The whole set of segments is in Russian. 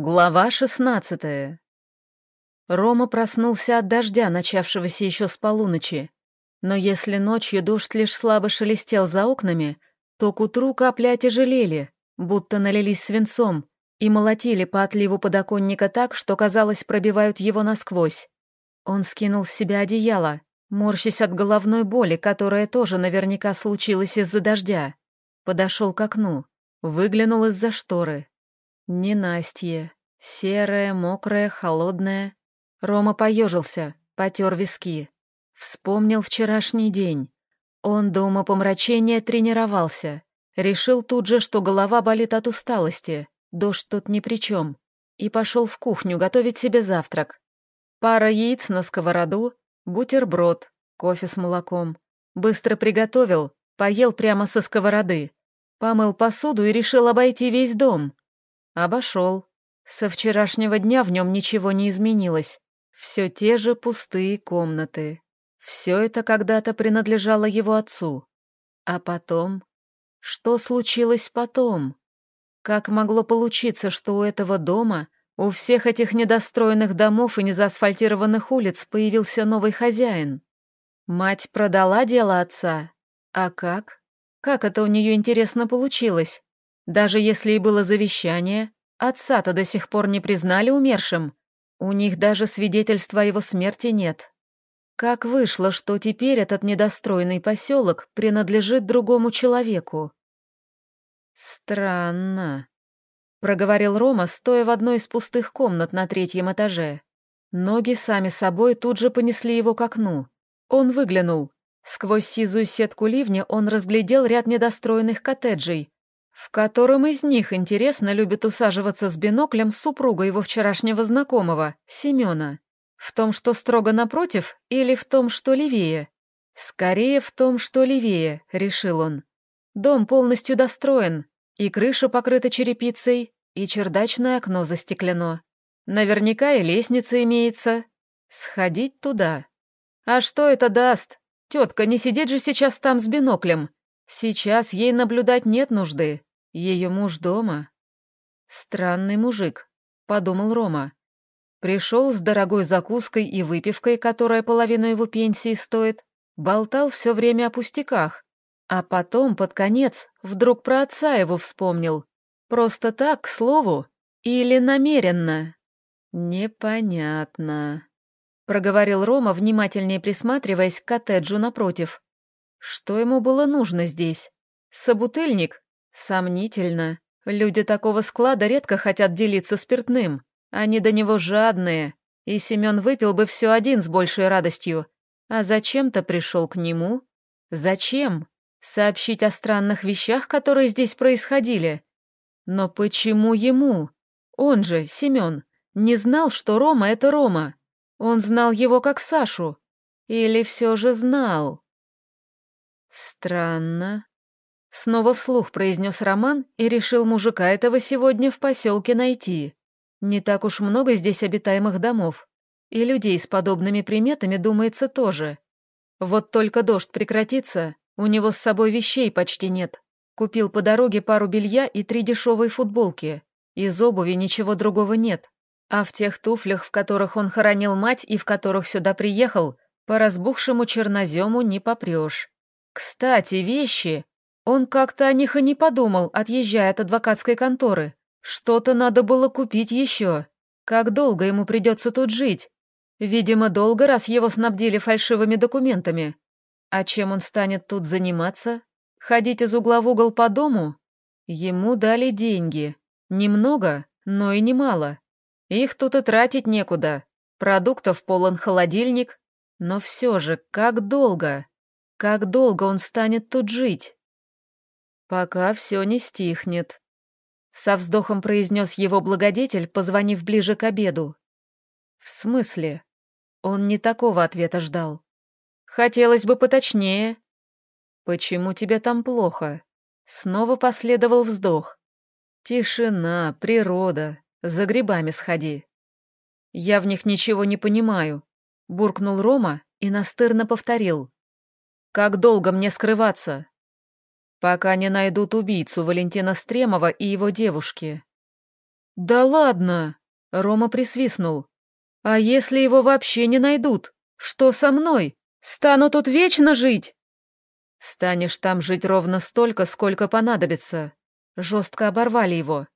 Глава шестнадцатая. Рома проснулся от дождя, начавшегося еще с полуночи. Но если ночью дождь лишь слабо шелестел за окнами, то к утру капли отяжелели, будто налились свинцом, и молотили по отливу подоконника так, что, казалось, пробивают его насквозь. Он скинул с себя одеяло, морщась от головной боли, которая тоже наверняка случилась из-за дождя. Подошел к окну, выглянул из-за шторы. Ненастье. Серое, мокрое, холодное. Рома поежился, потер виски. Вспомнил вчерашний день. Он до умопомрачения тренировался. Решил тут же, что голова болит от усталости. Дождь тут ни при чем. И пошел в кухню готовить себе завтрак. Пара яиц на сковороду, бутерброд, кофе с молоком. Быстро приготовил, поел прямо со сковороды. Помыл посуду и решил обойти весь дом. Обошел. Со вчерашнего дня в нем ничего не изменилось. Все те же пустые комнаты. Все это когда-то принадлежало его отцу. А потом? Что случилось потом? Как могло получиться, что у этого дома, у всех этих недостроенных домов и незаасфальтированных улиц появился новый хозяин? Мать продала дело отца? А как? Как это у нее интересно получилось? Даже если и было завещание, отца-то до сих пор не признали умершим. У них даже свидетельства его смерти нет. Как вышло, что теперь этот недостроенный поселок принадлежит другому человеку? Странно, проговорил Рома, стоя в одной из пустых комнат на третьем этаже. Ноги сами собой тут же понесли его к окну. Он выглянул. Сквозь сизую сетку ливня он разглядел ряд недостроенных коттеджей, в котором из них, интересно, любит усаживаться с биноклем супруга его вчерашнего знакомого, Семена? В том, что строго напротив, или в том, что левее? Скорее в том, что левее, решил он. Дом полностью достроен, и крыша покрыта черепицей, и чердачное окно застеклено. Наверняка и лестница имеется. Сходить туда. А что это даст? Тетка не сидит же сейчас там с биноклем. Сейчас ей наблюдать нет нужды. Ее муж дома. Странный мужик, подумал Рома. Пришел с дорогой закуской и выпивкой, которая половину его пенсии стоит, болтал все время о пустяках, а потом, под конец, вдруг про отца его вспомнил. Просто так, к слову, или намеренно? Непонятно. Проговорил Рома, внимательнее присматриваясь к коттеджу напротив. Что ему было нужно здесь? Собутыльник? Сомнительно. Люди такого склада редко хотят делиться спиртным. Они до него жадные. И Семен выпил бы все один с большей радостью. А зачем-то пришел к нему? Зачем? Сообщить о странных вещах, которые здесь происходили? Но почему ему? Он же, Семен, не знал, что Рома — это Рома. Он знал его как Сашу. Или все же знал? Странно. Снова вслух произнес Роман и решил мужика этого сегодня в поселке найти. Не так уж много здесь обитаемых домов. И людей с подобными приметами, думается, тоже. Вот только дождь прекратится, у него с собой вещей почти нет. Купил по дороге пару белья и три дешевые футболки. Из обуви ничего другого нет. А в тех туфлях, в которых он хоронил мать и в которых сюда приехал, по разбухшему чернозему не попрешь. Кстати, вещи он как-то о них и не подумал, отъезжая от адвокатской конторы. Что-то надо было купить еще. Как долго ему придется тут жить? Видимо, долго, раз его снабдили фальшивыми документами. А чем он станет тут заниматься? Ходить из угла в угол по дому? Ему дали деньги. Немного, но и немало. Их тут и тратить некуда. Продуктов полон холодильник. Но все же, как долго? Как долго он станет тут жить? «Пока все не стихнет», — со вздохом произнес его благодетель, позвонив ближе к обеду. «В смысле?» Он не такого ответа ждал. «Хотелось бы поточнее». «Почему тебе там плохо?» Снова последовал вздох. «Тишина, природа, за грибами сходи». «Я в них ничего не понимаю», — буркнул Рома и настырно повторил. «Как долго мне скрываться?» Пока не найдут убийцу Валентина Стремова и его девушки. «Да ладно!» — Рома присвистнул. «А если его вообще не найдут? Что со мной? Стану тут вечно жить?» «Станешь там жить ровно столько, сколько понадобится». Жестко оборвали его.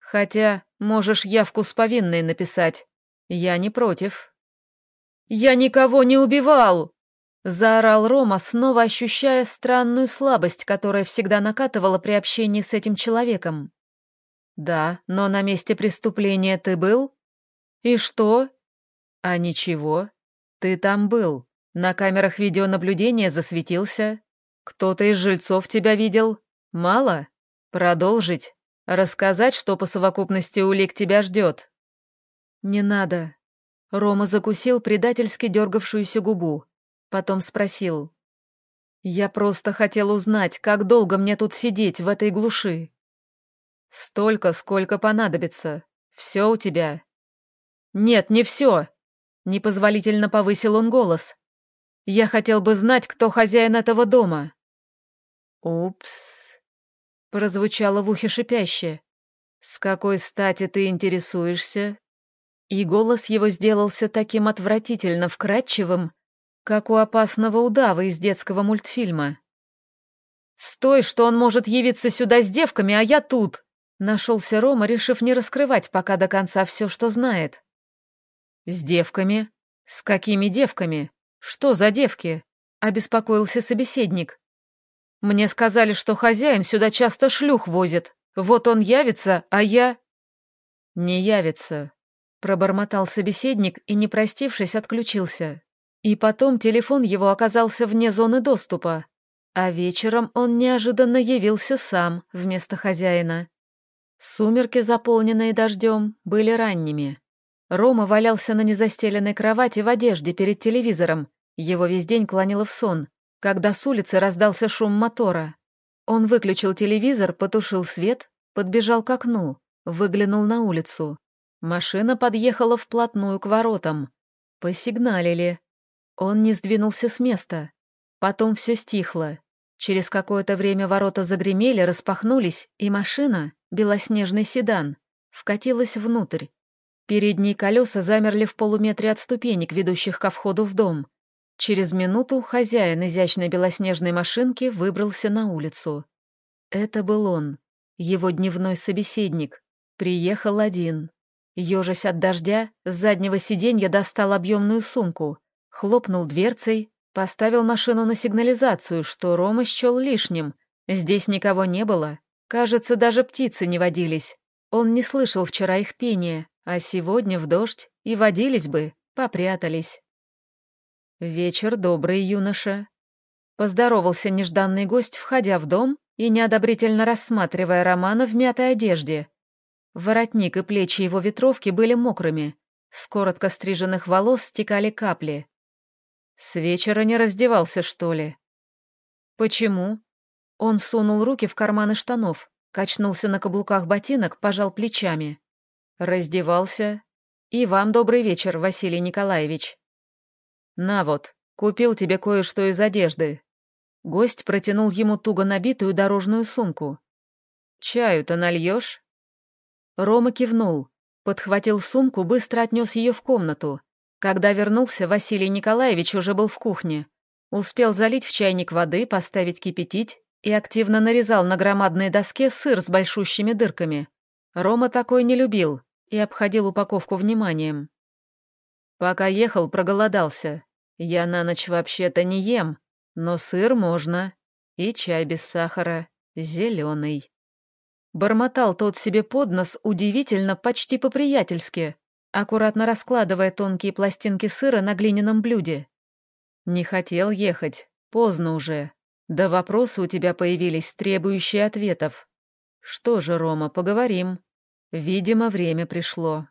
«Хотя можешь явку с повинной написать. Я не против». «Я никого не убивал!» Заорал Рома, снова ощущая странную слабость, которая всегда накатывала при общении с этим человеком. «Да, но на месте преступления ты был?» «И что?» «А ничего. Ты там был. На камерах видеонаблюдения засветился. Кто-то из жильцов тебя видел. Мало? Продолжить? Рассказать, что по совокупности улик тебя ждет?» «Не надо». Рома закусил предательски дергавшуюся губу. Потом спросил. «Я просто хотел узнать, как долго мне тут сидеть в этой глуши?» «Столько, сколько понадобится. Все у тебя». «Нет, не все!» Непозволительно повысил он голос. «Я хотел бы знать, кто хозяин этого дома». «Упс», — прозвучало в ухе шипяще. «С какой стати ты интересуешься?» И голос его сделался таким отвратительно вкрадчивым, как у опасного удава из детского мультфильма. «Стой, что он может явиться сюда с девками, а я тут!» Нашелся Рома, решив не раскрывать пока до конца все, что знает. «С девками? С какими девками? Что за девки?» — обеспокоился собеседник. «Мне сказали, что хозяин сюда часто шлюх возит. Вот он явится, а я...» «Не явится», — пробормотал собеседник и, не простившись, отключился. И потом телефон его оказался вне зоны доступа, а вечером он неожиданно явился сам вместо хозяина. Сумерки, заполненные дождем, были ранними. Рома валялся на незастеленной кровати в одежде перед телевизором. Его весь день клонило в сон, когда с улицы раздался шум мотора. Он выключил телевизор, потушил свет, подбежал к окну, выглянул на улицу. Машина подъехала вплотную к воротам. Посигналили. Он не сдвинулся с места. Потом все стихло. Через какое-то время ворота загремели, распахнулись, и машина, белоснежный седан, вкатилась внутрь. Передние колеса замерли в полуметре от ступенек, ведущих ко входу в дом. Через минуту хозяин изящной белоснежной машинки выбрался на улицу. Это был он, его дневной собеседник. Приехал один. Ежась от дождя, с заднего сиденья достал объемную сумку, хлопнул дверцей, поставил машину на сигнализацию, что Рома счел лишним. Здесь никого не было, Кажется, даже птицы не водились. Он не слышал вчера их пения, а сегодня в дождь и водились бы, попрятались. «Вечер добрый, юноша», — поздоровался нежданный гость, входя в дом и неодобрительно рассматривая Романа в мятой одежде. Воротник и плечи его ветровки были мокрыми, с коротко стриженных волос стекали капли. С вечера не раздевался, что ли? Почему? Он сунул руки в карманы штанов, качнулся на каблуках ботинок, пожал плечами. Раздевался. «И вам добрый вечер, Василий Николаевич». «На вот, купил тебе кое-что из одежды». Гость протянул ему туго набитую дорожную сумку. «Чаю-то нальешь?» Рома кивнул, подхватил сумку, быстро отнес ее в комнату. Когда вернулся, Василий Николаевич уже был в кухне. Успел залить в чайник воды, поставить кипятить и активно нарезал на громадной доске сыр с большущими дырками. Рома такой не любил и обходил упаковку вниманием. Пока ехал, проголодался. Я на ночь вообще-то не ем, но сыр можно. И чай без сахара, зеленый. Бормотал тот себе под нос удивительно, почти по-приятельски, аккуратно раскладывая тонкие пластинки сыра на глиняном блюде. Не хотел ехать, поздно уже, да вопросы у тебя появились, требующие ответов. Что же, Рома, поговорим. Видимо, время пришло.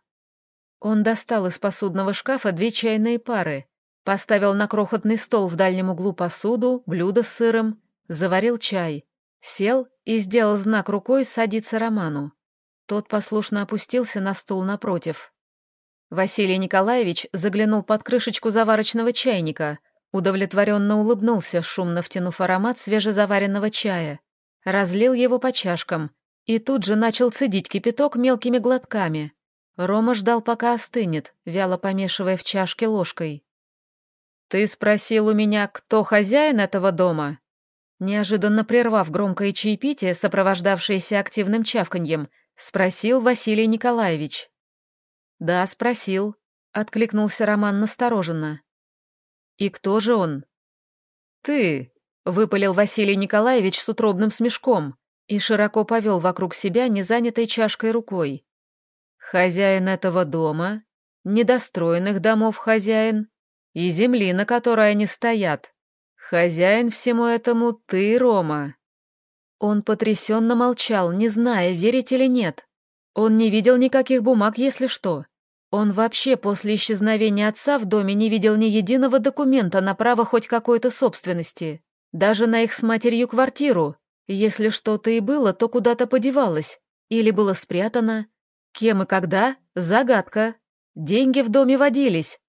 Он достал из посудного шкафа две чайные пары, поставил на крохотный стол в дальнем углу посуду, блюдо с сыром, заварил чай, сел и сделал знак рукой садиться Роману. Тот послушно опустился на стул напротив. Василий Николаевич заглянул под крышечку заварочного чайника, Удовлетворенно улыбнулся, шумно втянув аромат свежезаваренного чая. Разлил его по чашкам, и тут же начал цедить кипяток мелкими глотками. Рома ждал, пока остынет, вяло помешивая в чашке ложкой. «Ты спросил у меня, кто хозяин этого дома?» Неожиданно прервав громкое чаепитие, сопровождавшееся активным чавканьем, спросил Василий Николаевич. «Да, спросил», — откликнулся Роман настороженно. «И кто же он?» «Ты», — выпалил Василий Николаевич с утробным смешком и широко повел вокруг себя незанятой чашкой рукой. «Хозяин этого дома, недостроенных домов хозяин и земли, на которой они стоят. Хозяин всему этому ты, Рома». Он потрясенно молчал, не зная, верить или нет. Он не видел никаких бумаг, если что. Он вообще после исчезновения отца в доме не видел ни единого документа на право хоть какой-то собственности. Даже на их с матерью квартиру. Если что-то и было, то куда-то подевалось. Или было спрятано. Кем и когда? Загадка. Деньги в доме водились.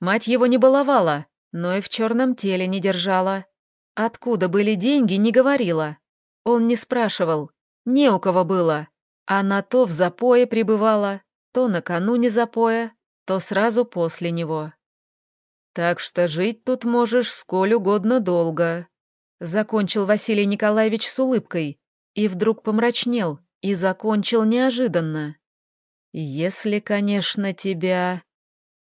Мать его не баловала, но и в черном теле не держала. Откуда были деньги, не говорила. Он не спрашивал. Не у кого было. Она то в запое пребывала, то накануне запоя, то сразу после него. Так что жить тут можешь сколь угодно долго. Закончил Василий Николаевич с улыбкой и вдруг помрачнел и закончил неожиданно. Если, конечно, тебя...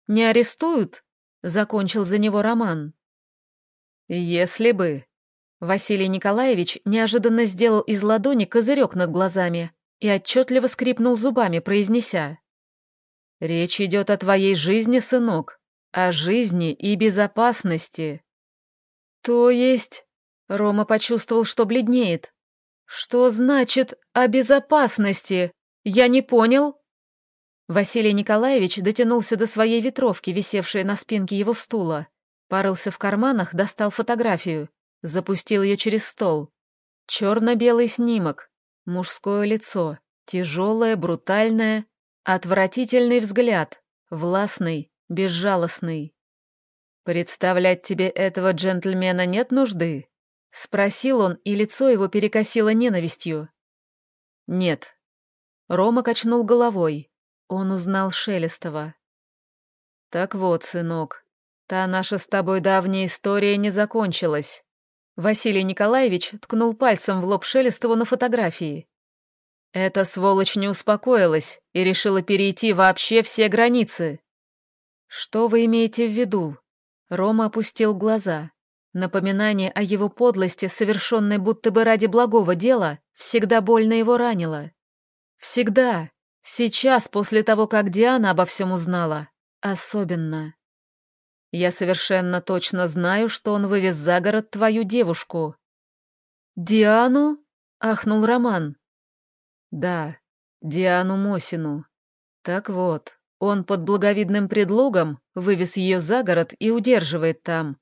Не арестуют? Закончил за него Роман. Если бы... Василий Николаевич неожиданно сделал из ладони козырек над глазами и отчетливо скрипнул зубами, произнеся. Речь идет о твоей жизни, сынок, о жизни и безопасности. То есть... Рома почувствовал, что бледнеет. Что значит «о безопасности»? Я не понял. Василий Николаевич дотянулся до своей ветровки, висевшей на спинке его стула, порылся в карманах, достал фотографию, запустил ее через стол. Черно-белый снимок, мужское лицо, тяжелое, брутальное, Отвратительный взгляд, властный, безжалостный. «Представлять тебе этого джентльмена нет нужды?» — спросил он, и лицо его перекосило ненавистью. «Нет». Рома качнул головой. Он узнал Шелестова. «Так вот, сынок, та наша с тобой давняя история не закончилась». Василий Николаевич ткнул пальцем в лоб Шелестову на фотографии. Эта сволочь не успокоилась и решила перейти вообще все границы. Что вы имеете в виду? Рома опустил глаза. Напоминание о его подлости, совершенной будто бы ради благого дела, всегда больно его ранило. Всегда. Сейчас, после того, как Диана обо всем узнала. Особенно. Я совершенно точно знаю, что он вывез за город твою девушку. «Диану?» — ахнул Роман. Да, Диану Мосину. Так вот, он под благовидным предлогом вывез ее за город и удерживает там.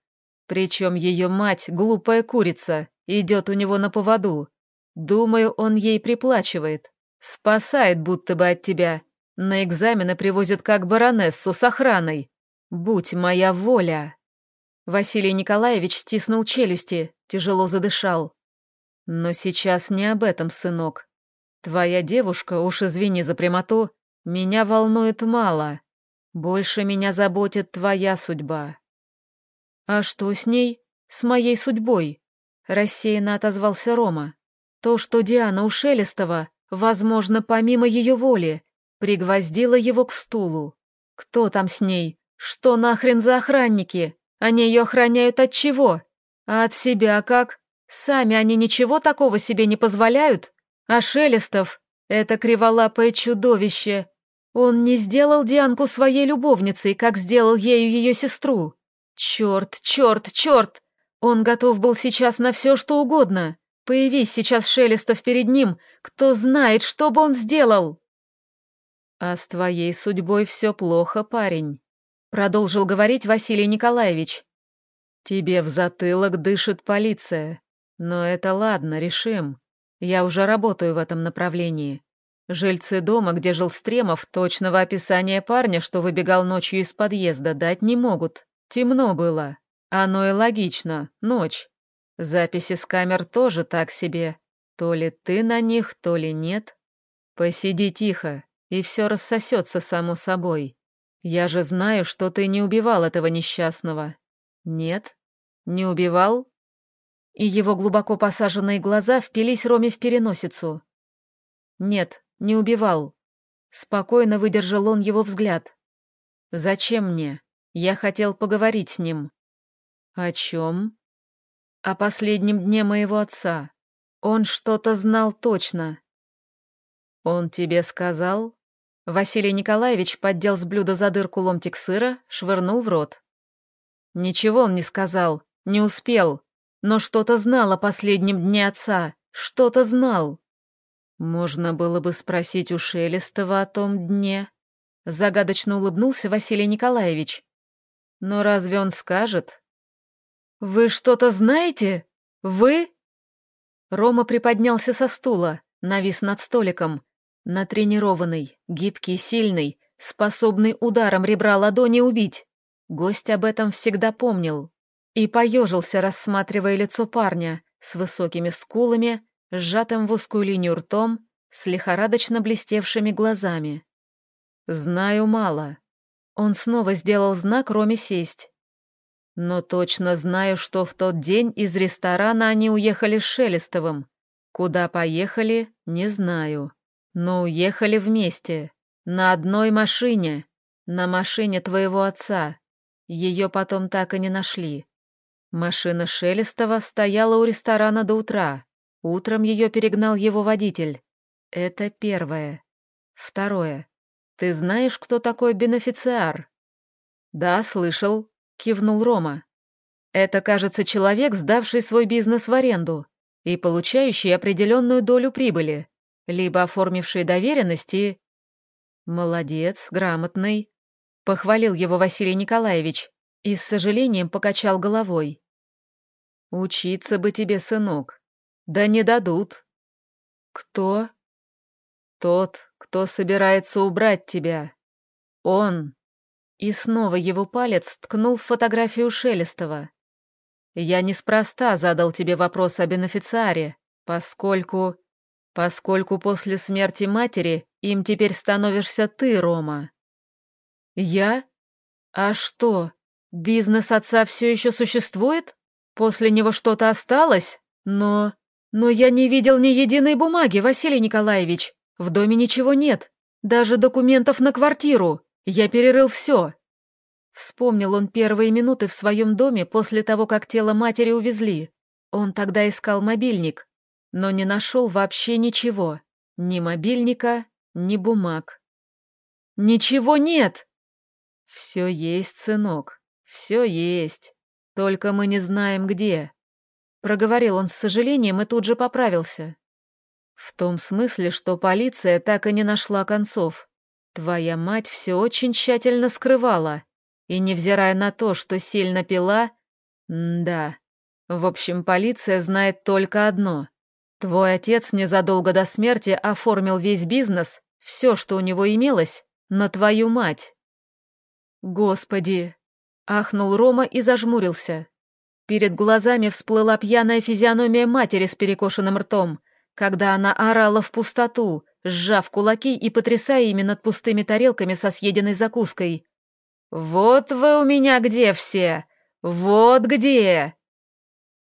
Причем ее мать, глупая курица, идет у него на поводу. Думаю, он ей приплачивает. Спасает будто бы от тебя. На экзамены привозят как баронессу с охраной. Будь моя воля. Василий Николаевич стиснул челюсти, тяжело задышал. Но сейчас не об этом, сынок. Твоя девушка, уж извини за прямоту, меня волнует мало. Больше меня заботит твоя судьба. А что с ней? С моей судьбой? Рассеянно отозвался Рома. То, что Диана у Шелестова, возможно, помимо ее воли, пригвоздила его к стулу. Кто там с ней? Что нахрен за охранники? Они ее охраняют от чего? А от себя как? Сами они ничего такого себе не позволяют? А Шелестов — это криволапое чудовище. Он не сделал Дианку своей любовницей, как сделал ею ее сестру. Черт, черт, черт! Он готов был сейчас на все, что угодно. Появись сейчас Шелестов перед ним, кто знает, что бы он сделал. «А с твоей судьбой все плохо, парень», — продолжил говорить Василий Николаевич. «Тебе в затылок дышит полиция. Но это ладно, решим. Я уже работаю в этом направлении. Жильцы дома, где жил Стремов, точного описания парня, что выбегал ночью из подъезда, дать не могут. Темно было. Оно и логично. Ночь. Записи с камер тоже так себе. То ли ты на них, то ли нет. Посиди тихо, и все рассосется само собой. Я же знаю, что ты не убивал этого несчастного. Нет? Не убивал? И его глубоко посаженные глаза впились Роме в переносицу. Нет, не убивал. Спокойно выдержал он его взгляд. Зачем мне? Я хотел поговорить с ним. О чем? О последнем дне моего отца. Он что-то знал точно. Он тебе сказал? Василий Николаевич поддел с блюда за дырку ломтик сыра, швырнул в рот. Ничего он не сказал, не успел, но что-то знал о последнем дне отца, что-то знал. Можно было бы спросить у Шелестова о том дне. Загадочно улыбнулся Василий Николаевич. Но разве он скажет? «Вы что-то знаете? Вы?» Рома приподнялся со стула, навис над столиком, Натренированный, гибкий, сильный, способный ударом ребра ладони убить. Гость об этом всегда помнил. И поежился, рассматривая лицо парня с высокими скулами, сжатым в узкую линию ртом, с лихорадочно блестевшими глазами. «Знаю мало». Он снова сделал знак Роме сесть. «Но точно знаю, что в тот день из ресторана они уехали с Шелестовым. Куда поехали, не знаю». Но уехали вместе, на одной машине, на машине твоего отца. Ее потом так и не нашли. Машина Шелестова стояла у ресторана до утра. Утром ее перегнал его водитель. Это первое. Второе. Ты знаешь, кто такой бенефициар? Да, слышал, кивнул Рома. Это, кажется, человек, сдавший свой бизнес в аренду и получающий определенную долю прибыли либо оформивший доверенность и... Молодец, грамотный. Похвалил его Василий Николаевич и с сожалением покачал головой. Учиться бы тебе, сынок. Да не дадут. Кто? Тот, кто собирается убрать тебя. Он. И снова его палец ткнул в фотографию Шелестова. Я неспроста задал тебе вопрос о бенефициаре, поскольку поскольку после смерти матери им теперь становишься ты, Рома. Я? А что, бизнес отца все еще существует? После него что-то осталось? Но... Но я не видел ни единой бумаги, Василий Николаевич. В доме ничего нет. Даже документов на квартиру. Я перерыл все. Вспомнил он первые минуты в своем доме после того, как тело матери увезли. Он тогда искал мобильник но не нашел вообще ничего. Ни мобильника, ни бумаг. «Ничего нет!» «Все есть, сынок, все есть. Только мы не знаем, где». Проговорил он с сожалением и тут же поправился. «В том смысле, что полиция так и не нашла концов. Твоя мать все очень тщательно скрывала, и, невзирая на то, что сильно пила... да. В общем, полиция знает только одно. Твой отец незадолго до смерти оформил весь бизнес, все, что у него имелось, на твою мать. Господи! Ахнул Рома и зажмурился. Перед глазами всплыла пьяная физиономия матери с перекошенным ртом, когда она орала в пустоту, сжав кулаки и потрясая ими над пустыми тарелками со съеденной закуской. «Вот вы у меня где все! Вот где!»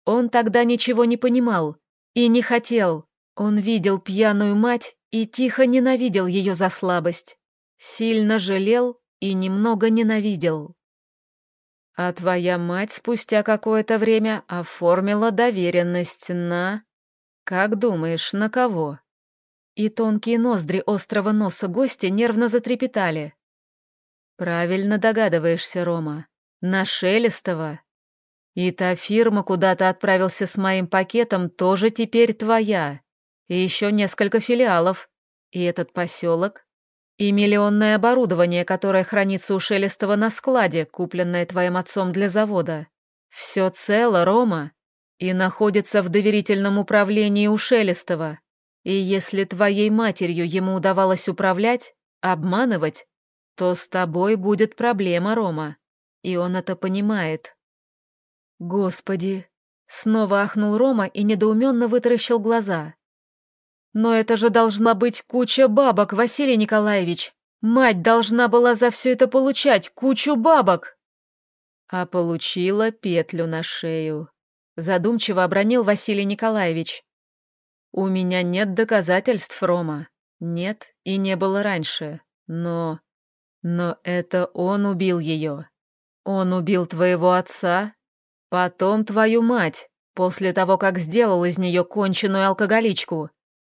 Он тогда ничего не понимал, и не хотел. Он видел пьяную мать и тихо ненавидел ее за слабость. Сильно жалел и немного ненавидел. А твоя мать спустя какое-то время оформила доверенность на... Как думаешь, на кого? И тонкие ноздри острого носа гостя нервно затрепетали. Правильно догадываешься, Рома. На Шелестова. И та фирма, куда ты отправился с моим пакетом, тоже теперь твоя. И еще несколько филиалов. И этот поселок. И миллионное оборудование, которое хранится у Шелестова на складе, купленное твоим отцом для завода. Все цело, Рома. И находится в доверительном управлении у Шелестова. И если твоей матерью ему удавалось управлять, обманывать, то с тобой будет проблема, Рома. И он это понимает. Господи! Снова ахнул Рома и недоуменно вытаращил глаза. Но это же должна быть куча бабок, Василий Николаевич. Мать должна была за все это получать кучу бабок. А получила петлю на шею. Задумчиво обронил Василий Николаевич. У меня нет доказательств, Рома. Нет и не было раньше. Но... Но это он убил ее. Он убил твоего отца, потом твою мать, после того, как сделал из нее конченую алкоголичку.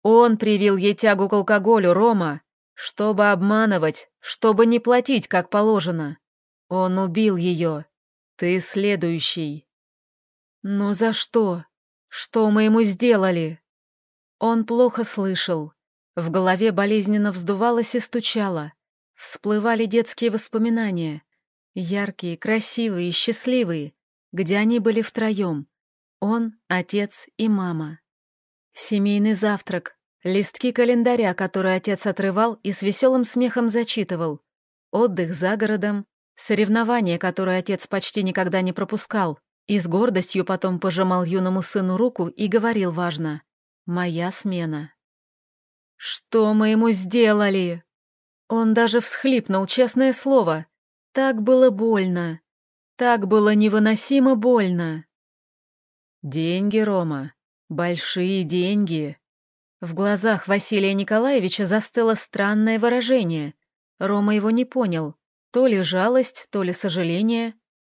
Он привил ей тягу к алкоголю, Рома, чтобы обманывать, чтобы не платить, как положено. Он убил ее. Ты следующий. Но за что? Что мы ему сделали? Он плохо слышал. В голове болезненно вздувалось и стучало. Всплывали детские воспоминания. Яркие, красивые, счастливые, где они были втроем. Он, отец и мама. Семейный завтрак, листки календаря, которые отец отрывал и с веселым смехом зачитывал. Отдых за городом, соревнования, которые отец почти никогда не пропускал, и с гордостью потом пожимал юному сыну руку и говорил важно «Моя смена». «Что мы ему сделали?» Он даже всхлипнул, честное слово, так было больно. Так было невыносимо больно. Деньги, Рома. Большие деньги. В глазах Василия Николаевича застыло странное выражение. Рома его не понял. То ли жалость, то ли сожаление.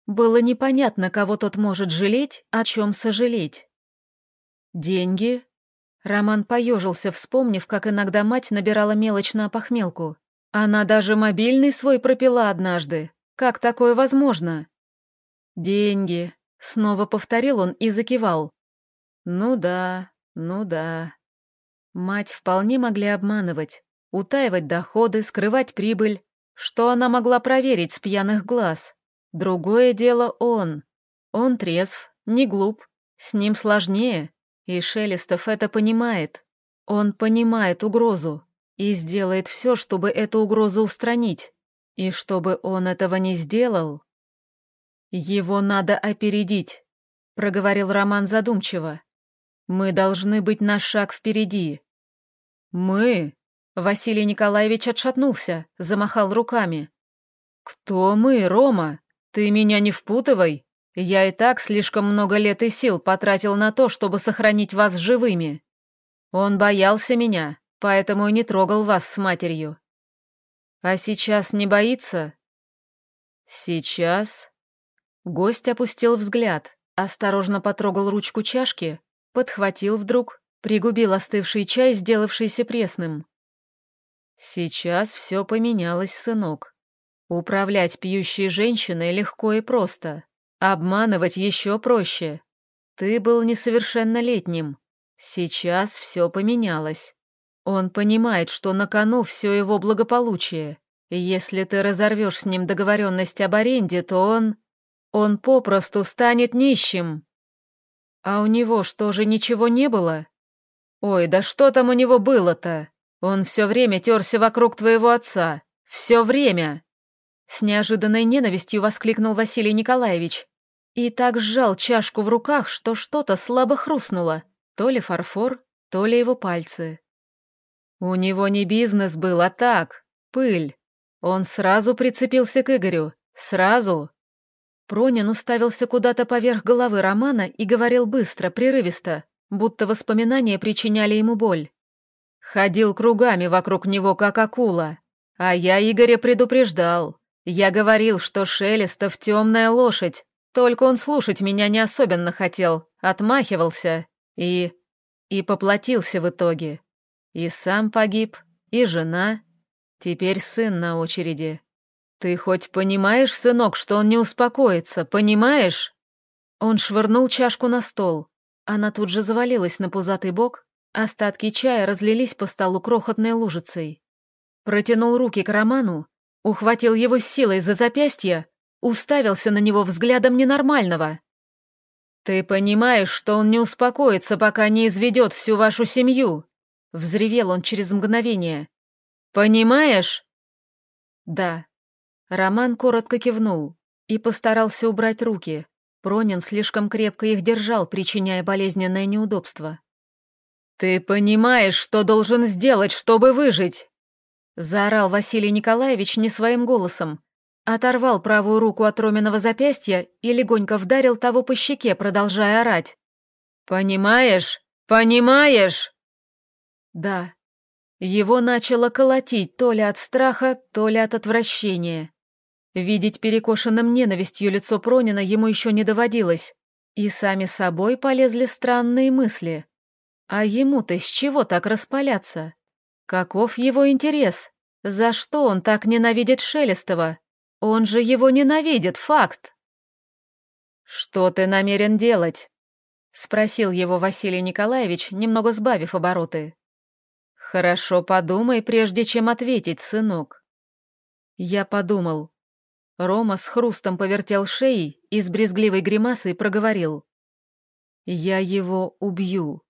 Было непонятно, кого тот может жалеть, о чем сожалеть. Деньги? Роман поежился, вспомнив, как иногда мать набирала мелочь на похмелку. Она даже мобильный свой пропила однажды. Как такое возможно? Деньги. Снова повторил он и закивал. Ну да, ну да. Мать вполне могли обманывать, утаивать доходы, скрывать прибыль. Что она могла проверить с пьяных глаз? Другое дело он. Он трезв, не глуп, с ним сложнее, и Шелестов это понимает. Он понимает угрозу и сделает все, чтобы эту угрозу устранить. И чтобы он этого не сделал... Его надо опередить, проговорил Роман задумчиво. Мы должны быть на шаг впереди. Мы? Василий Николаевич отшатнулся, замахал руками. Кто мы, Рома? Ты меня не впутывай. Я и так слишком много лет и сил потратил на то, чтобы сохранить вас живыми. Он боялся меня, поэтому и не трогал вас с матерью. А сейчас не боится? Сейчас? Гость опустил взгляд, осторожно потрогал ручку чашки, подхватил вдруг, пригубил остывший чай, сделавшийся пресным. Сейчас все поменялось, сынок. Управлять пьющей женщиной легко и просто. Обманывать еще проще. Ты был несовершеннолетним. Сейчас все поменялось. Он понимает, что на кону все его благополучие. Если ты разорвешь с ним договоренность об аренде, то он... Он попросту станет нищим. А у него что же ничего не было? Ой, да что там у него было-то? Он все время терся вокруг твоего отца. Все время. С неожиданной ненавистью воскликнул Василий Николаевич. И так сжал чашку в руках, что что-то слабо хрустнуло. То ли фарфор, то ли его пальцы. У него не бизнес был, а так, пыль. Он сразу прицепился к Игорю. Сразу. Пронин уставился куда-то поверх головы Романа и говорил быстро, прерывисто, будто воспоминания причиняли ему боль. Ходил кругами вокруг него, как акула. А я Игоря предупреждал. Я говорил, что Шелестов темная лошадь, только он слушать меня не особенно хотел, отмахивался и... и поплатился в итоге. И сам погиб, и жена. Теперь сын на очереди. Ты хоть понимаешь, сынок, что он не успокоится, понимаешь? Он швырнул чашку на стол. Она тут же завалилась на пузатый бок, остатки чая разлились по столу крохотной лужицей. Протянул руки к Роману, ухватил его силой за запястье, уставился на него взглядом ненормального. «Ты понимаешь, что он не успокоится, пока не изведет всю вашу семью?» Взревел он через мгновение. «Понимаешь?» «Да». Роман коротко кивнул и постарался убрать руки. Пронин слишком крепко их держал, причиняя болезненное неудобство. «Ты понимаешь, что должен сделать, чтобы выжить?» Заорал Василий Николаевич не своим голосом. Оторвал правую руку от Роминого запястья и легонько вдарил того по щеке, продолжая орать. «Понимаешь? Понимаешь?» Да. Его начало колотить то ли от страха, то ли от отвращения. Видеть перекошенным ненавистью лицо Пронина ему еще не доводилось. И сами собой полезли странные мысли. А ему-то с чего так распаляться? Каков его интерес? За что он так ненавидит Шелестова? Он же его ненавидит, факт. «Что ты намерен делать?» — спросил его Василий Николаевич, немного сбавив обороты. «Хорошо подумай, прежде чем ответить, сынок». Я подумал. Рома с хрустом повертел шеей и с брезгливой гримасой проговорил. «Я его убью».